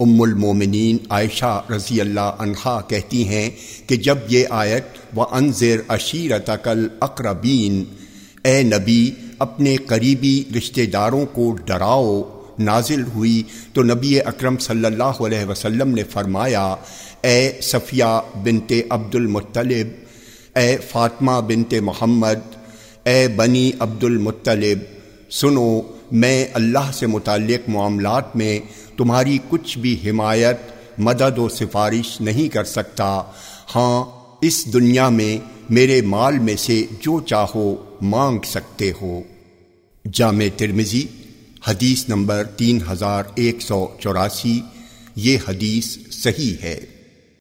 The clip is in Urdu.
ام المومنین عائشہ رضی اللہ عنہا کہتی ہیں کہ جب یہ آیت و انضر عشیرت کل اقربین اے نبی، اپنے قریبی رشتہ داروں کو ڈراؤ، نازل ہوئی تو نبی اکرم صلی اللہ علیہ وسلم نے فرمایا، اے صفیہ بنت عبد المطلب، اے فاطمہ بنت محمد، اے بنی عبد المطلب سنو، میں اللہ سے متعلق معاملات میں تمہاری کچھ بھی حمایت، مدد و سفارش نہیں کر سکتا۔ ہاں اس دنیا میں میرے مال میں سے جو چاہو مانگ سکتے ہو۔ جامع ترمزی حدیث نمبر تین ہزار ایک سو چوراسی، یہ حدیث صحیح ہے۔